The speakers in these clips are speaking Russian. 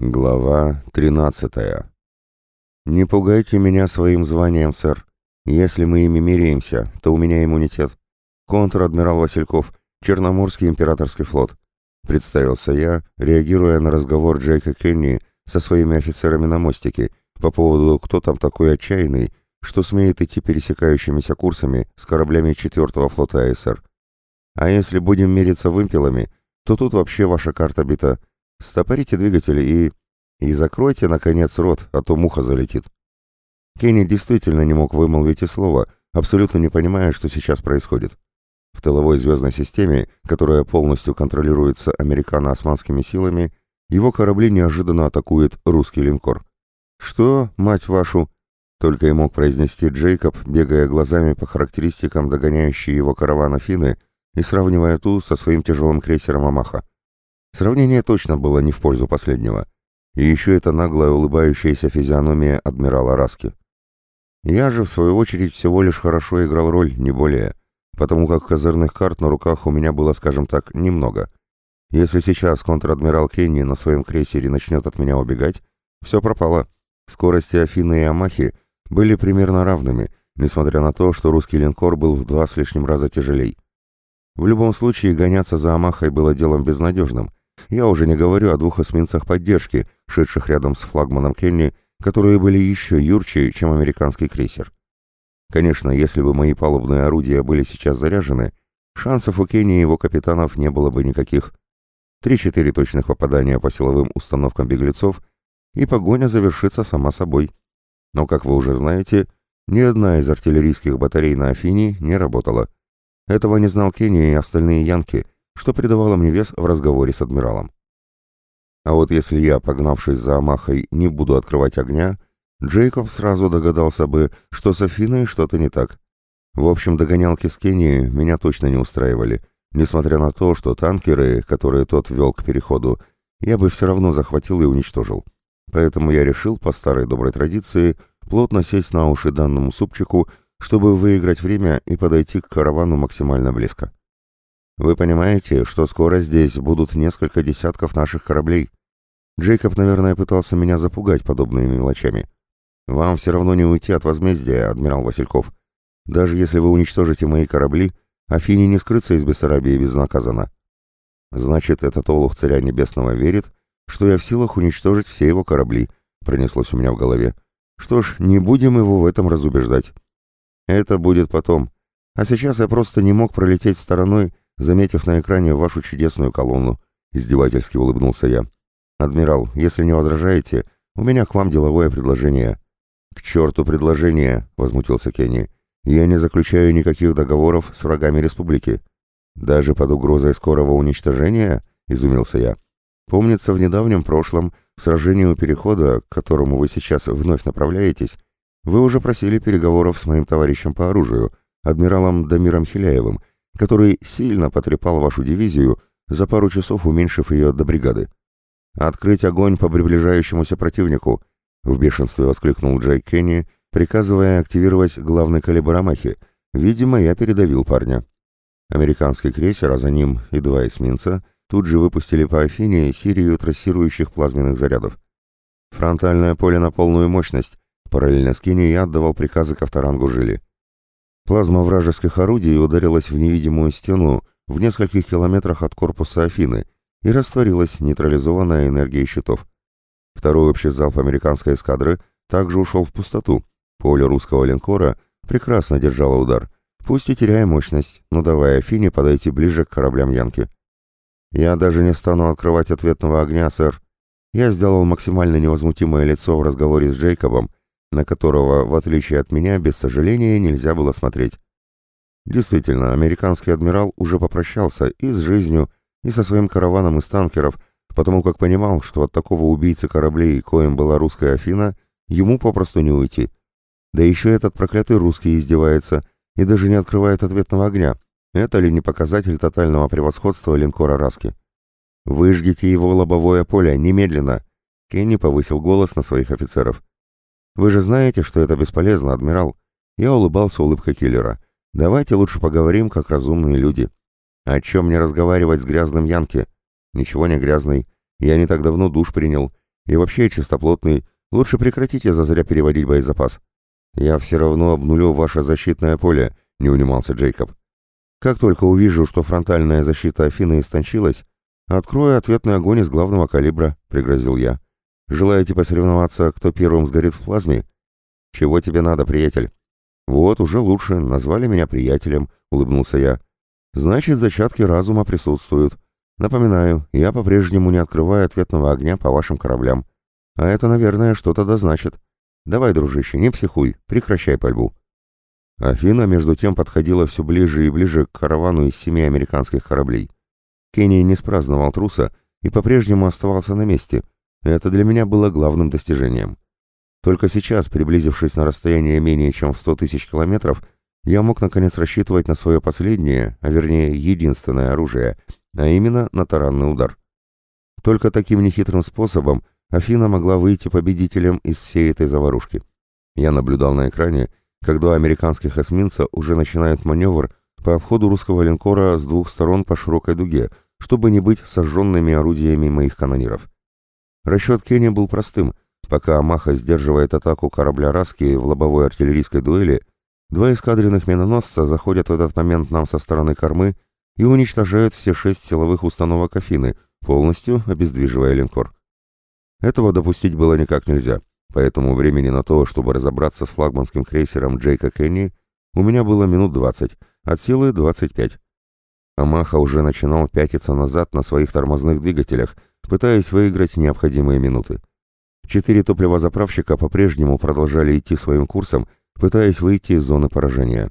Глава 13. «Не пугайте меня своим званием, сэр. Если мы ими меряемся, то у меня иммунитет. Контр-адмирал Васильков, Черноморский императорский флот», — представился я, реагируя на разговор Джейка Кенни со своими офицерами на мостике по поводу, кто там такой отчаянный, что смеет идти пересекающимися курсами с кораблями 4-го флота АСР. А если будем мериться вымпелами, то тут вообще ваша карта бита — Стопорите двигатели и... И закройте, наконец, рот, а то муха залетит. Кенни действительно не мог вымолвить и слова, абсолютно не понимая, что сейчас происходит. В тыловой звездной системе, которая полностью контролируется американо-османскими силами, его корабли неожиданно атакует русский линкор. «Что, мать вашу?» Только и мог произнести Джейкоб, бегая глазами по характеристикам догоняющей его каравана Фины и сравнивая ту со своим тяжелым крейсером Амаха. Сравнение точно было не в пользу последнего. И еще эта наглая улыбающаяся физиономия адмирала Раски. Я же, в свою очередь, всего лишь хорошо играл роль, не более, потому как козырных карт на руках у меня было, скажем так, немного. Если сейчас контр-адмирал Кенни на своем крейсере начнет от меня убегать, все пропало. Скорости Афины и Амахи были примерно равными, несмотря на то, что русский линкор был в два с лишним раза тяжелей. В любом случае, гоняться за Амахой было делом безнадежным, я уже не говорю о двух эсминцах поддержки, шедших рядом с флагманом Кенни, которые были еще юрче, чем американский крейсер. Конечно, если бы мои палубные орудия были сейчас заряжены, шансов у Кенни и его капитанов не было бы никаких. Три-четыре точных попадания по силовым установкам беглецов, и погоня завершится сама собой. Но, как вы уже знаете, ни одна из артиллерийских батарей на Афине не работала. Этого не знал Кенни и остальные янки — что придавало мне вес в разговоре с адмиралом. А вот если я, погнавшись за Амахой, не буду открывать огня, Джейкоб сразу догадался бы, что с Афиной что-то не так. В общем, догонялки с Кенией меня точно не устраивали, несмотря на то, что танкеры, которые тот вел к переходу, я бы все равно захватил и уничтожил. Поэтому я решил, по старой доброй традиции, плотно сесть на уши данному супчику, чтобы выиграть время и подойти к каравану максимально близко. Вы понимаете, что скоро здесь будут несколько десятков наших кораблей. Джейкоб, наверное, пытался меня запугать подобными мелочами. Вам все равно не уйти от возмездия, адмирал Васильков. Даже если вы уничтожите мои корабли, Афине не скрыться из Бессарабии безнаказанно. Значит, этот олух царя небесного верит, что я в силах уничтожить все его корабли, пронеслось у меня в голове. Что ж, не будем его в этом разубеждать. Это будет потом. А сейчас я просто не мог пролететь стороной, заметив на экране вашу чудесную колонну», — издевательски улыбнулся я. «Адмирал, если не возражаете, у меня к вам деловое предложение». «К черту предложение!» — возмутился Кенни. «Я не заключаю никаких договоров с врагами республики». «Даже под угрозой скорого уничтожения?» — изумился я. «Помнится, в недавнем прошлом, в сражении у Перехода, к которому вы сейчас вновь направляетесь, вы уже просили переговоров с моим товарищем по оружию, адмиралом Дамиром Хиляевым, который сильно потрепал вашу дивизию, за пару часов уменьшив ее до бригады. «Открыть огонь по приближающемуся противнику!» — в бешенстве воскликнул Джейк Кенни, приказывая активировать главный калибр Амахи. Видимо, я передавил парня. Американский крейсер, а за ним и два эсминца, тут же выпустили по Афине серию трассирующих плазменных зарядов. Фронтальное поле на полную мощность. Параллельно с Кенни я отдавал приказы Ковторангу Жили. Плазма вражеских орудий ударилась в невидимую стену в нескольких километрах от корпуса Афины и растворилась нейтрализованная энергией щитов. Второй общий залп американской эскадры также ушел в пустоту. Поле русского линкора прекрасно держало удар, пусть и теряя мощность, но давая Афине подойти ближе к кораблям Янки. «Я даже не стану открывать ответного огня, сэр. Я сделал максимально невозмутимое лицо в разговоре с Джейкобом, на которого, в отличие от меня, без сожаления нельзя было смотреть. Действительно, американский адмирал уже попрощался и с жизнью, и со своим караваном из танкеров, потому как понимал, что от такого убийцы кораблей, коим была русская Афина, ему попросту не уйти. Да еще этот проклятый русский издевается и даже не открывает ответного огня. Это ли не показатель тотального превосходства линкора Раски? «Выжгите его лобовое поле, немедленно!» Кенни повысил голос на своих офицеров. Вы же знаете, что это бесполезно, адмирал. Я улыбался улыбкой киллера. Давайте лучше поговорим, как разумные люди. О чем мне разговаривать с грязным Янки? Ничего не грязный. Я не так давно душ принял. И вообще чистоплотный. Лучше прекратите зазря переводить боезапас. Я все равно обнулю ваше защитное поле, не унимался Джейкоб. Как только увижу, что фронтальная защита Афины истончилась, открою ответный огонь из главного калибра, пригрозил я. Желаете посоревноваться, кто первым сгорит в плазме? Чего тебе надо, приятель? Вот, уже лучше, назвали меня приятелем, улыбнулся я. Значит, зачатки разума присутствуют. Напоминаю, я по-прежнему не открываю ответного огня по вашим кораблям. А это, наверное, что-то да значит. Давай, дружище, не психуй, прекращай пальбу. Афина, между тем, подходила все ближе и ближе к каравану из семи американских кораблей. Кенни не спраздновал труса и по-прежнему оставался на месте. Это для меня было главным достижением. Только сейчас, приблизившись на расстояние менее чем в 100 тысяч километров, я мог наконец рассчитывать на свое последнее, а вернее единственное оружие, а именно на таранный удар. Только таким нехитрым способом Афина могла выйти победителем из всей этой заварушки. Я наблюдал на экране, как два американских эсминца уже начинают маневр по обходу русского линкора с двух сторон по широкой дуге, чтобы не быть сожженными орудиями моих канониров. Расчет Кенни был простым. Пока Амаха сдерживает атаку корабля «Раски» в лобовой артиллерийской дуэли, два эскадренных миноносца заходят в этот момент нам со стороны кормы и уничтожают все шесть силовых установок Афины, полностью обездвиживая линкор. Этого допустить было никак нельзя, поэтому времени на то, чтобы разобраться с флагманским крейсером Джейка Кенни, у меня было минут 20, от силы 25. Амаха уже начинал пятиться назад на своих тормозных двигателях, пытаясь выиграть необходимые минуты. Четыре топливозаправщика по-прежнему продолжали идти своим курсом, пытаясь выйти из зоны поражения.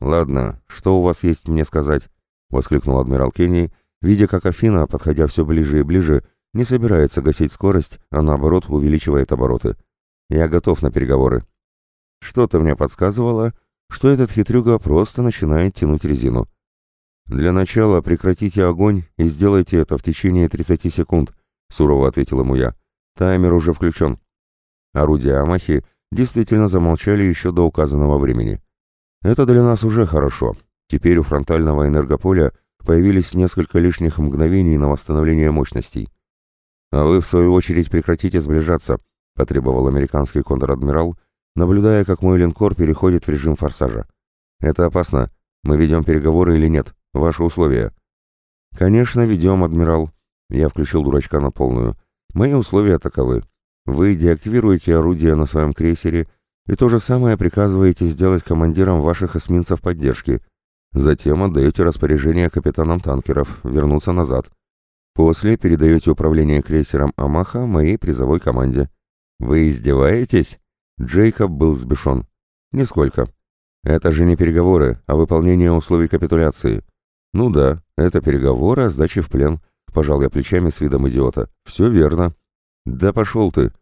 «Ладно, что у вас есть мне сказать?» — воскликнул адмирал Кенни, видя, как Афина, подходя все ближе и ближе, не собирается гасить скорость, а наоборот увеличивает обороты. Я готов на переговоры. Что-то мне подсказывало, что этот хитрюга просто начинает тянуть резину. Для начала прекратите огонь и сделайте это в течение 30 секунд, сурово ответил ему я. Таймер уже включен. Орудия Амахи действительно замолчали еще до указанного времени. Это для нас уже хорошо. Теперь у фронтального энергополя появились несколько лишних мгновений на восстановление мощностей. «А вы, в свою очередь, прекратите сближаться», — потребовал американский контр-адмирал, наблюдая, как мой линкор переходит в режим форсажа. «Это опасно. Мы ведем переговоры или нет? Ваши условия». «Конечно, ведем, адмирал». Я включил дурачка на полную. «Мои условия таковы. Вы деактивируете орудие на своем крейсере и то же самое приказываете сделать командирам ваших эсминцев поддержки. Затем отдаете распоряжение капитанам танкеров вернуться назад. После передаете управление крейсером «Амаха» моей призовой команде. Вы издеваетесь? Джейкоб был взбешен. Нисколько. Это же не переговоры, а выполнение условий капитуляции. Ну да, это переговоры о сдаче в плен. Пожал я плечами с видом идиота. Все верно. Да пошел ты.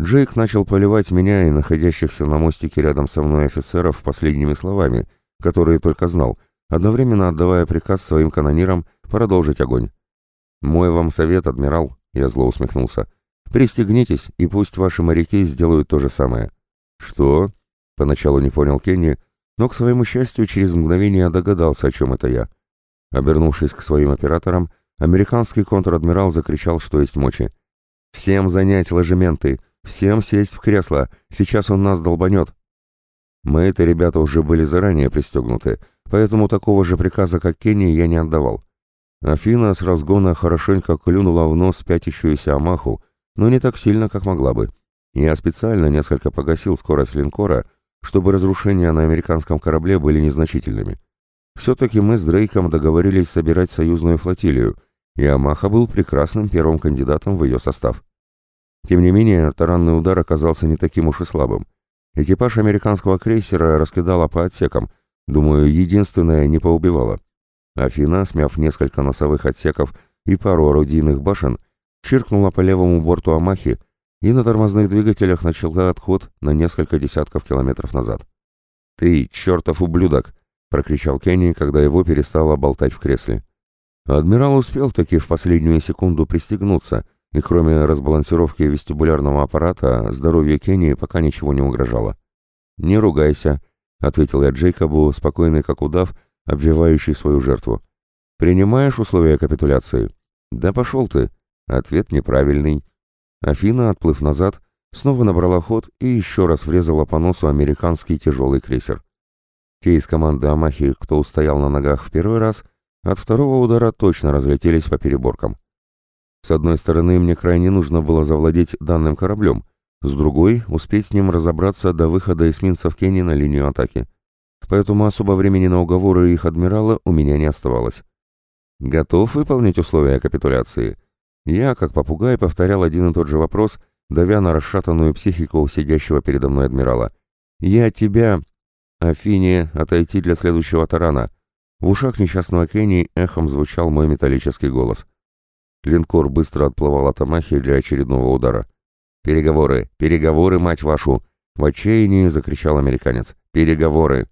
Джейк начал поливать меня и находящихся на мостике рядом со мной офицеров последними словами, которые только знал, одновременно отдавая приказ своим канонирам продолжить огонь. «Мой вам совет, адмирал», — я зло усмехнулся. «Пристегнитесь, и пусть ваши моряки сделают то же самое». «Что?» — поначалу не понял Кенни, но, к своему счастью, через мгновение догадался, о чем это я. Обернувшись к своим операторам, американский контр-адмирал закричал, что есть мочи. «Всем занять ложементы! Всем сесть в кресло! Сейчас он нас долбанет!» Мы-то ребята уже были заранее пристегнуты, поэтому такого же приказа, как Кенни, я не отдавал. Афина с разгона хорошенько клюнула в нос пятящуюся Амаху, но не так сильно, как могла бы. Я специально несколько погасил скорость линкора, чтобы разрушения на американском корабле были незначительными. Все-таки мы с Дрейком договорились собирать союзную флотилию, и Амаха был прекрасным первым кандидатом в ее состав. Тем не менее, таранный удар оказался не таким уж и слабым. Экипаж американского крейсера раскидала по отсекам, думаю, единственное не поубивало. Афина, смяв несколько носовых отсеков и пару орудийных башен, чиркнула по левому борту Амахи и на тормозных двигателях начала отход на несколько десятков километров назад. «Ты, чертов ублюдок!» — прокричал Кенни, когда его перестало болтать в кресле. Адмирал успел таки в последнюю секунду пристегнуться, и кроме разбалансировки вестибулярного аппарата, здоровью Кенни пока ничего не угрожало. «Не ругайся», — ответил я Джейкобу, спокойный как удав, — обвивающий свою жертву. «Принимаешь условия капитуляции?» «Да пошел ты!» Ответ неправильный. Афина, отплыв назад, снова набрала ход и еще раз врезала по носу американский тяжелый крейсер. Те из команды Амахи, кто устоял на ногах в первый раз, от второго удара точно разлетелись по переборкам. С одной стороны, мне крайне нужно было завладеть данным кораблем, с другой — успеть с ним разобраться до выхода эсминцев Кенни на линию атаки. Поэтому особо времени на уговоры их адмирала у меня не оставалось. Готов выполнить условия капитуляции? Я, как попугай, повторял один и тот же вопрос, давя на расшатанную психику сидящего передо мной адмирала. «Я тебя...» «Афине, отойти для следующего тарана!» В ушах несчастного Кенни эхом звучал мой металлический голос. Линкор быстро отплывал от Амахи для очередного удара. «Переговоры! Переговоры, мать вашу!» В отчаянии закричал американец. «Переговоры!»